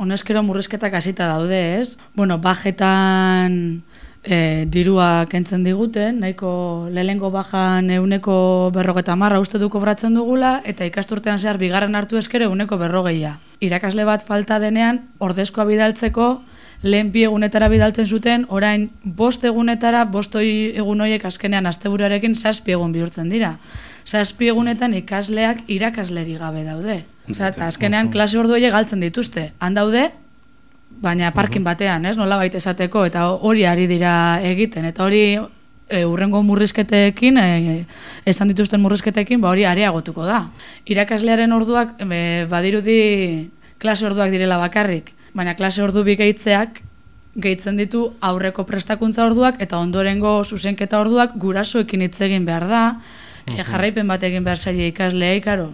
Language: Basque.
honezkero murrizketak hasita daude, ez? Bueno, bajetan e, dirua kentzen diguten, nahiko lehengo bajan euneko berrogeta marra uste duko bratzen dugula, eta ikasturtean zehar bigarren hartu eskero euneko berrogeia. Irakasle bat falta denean, ordezkoa bidaltzeko, lehen bi egunetara bidaltzen zuten, orain bost egunetara, bost egun horiek azkenean asteburuarekin zazpi egun bihurtzen dira. Zazpi egunetan ikasleak irakasleri gabe daude. Osa, azkenean klase ordu horiek galtzen dituzte. Han daude, baina parkin batean, ez, nola baita esateko, eta hori ari dira egiten, eta hori e, urrengo murrizketekin, e, esan dituzten murrizketekin, ba hori areagotuko da. Irakaslearen orduak, e, badirudi klase orduak direla bakarrik, baina klase ordu bi gehitzeak, gehitzen ditu aurreko prestakuntza orduak, eta ondorengo zuzenketa orduak gurasoekin hitz egin behar da, e, jarraipen bat egin behar zaila ikasleei, karo,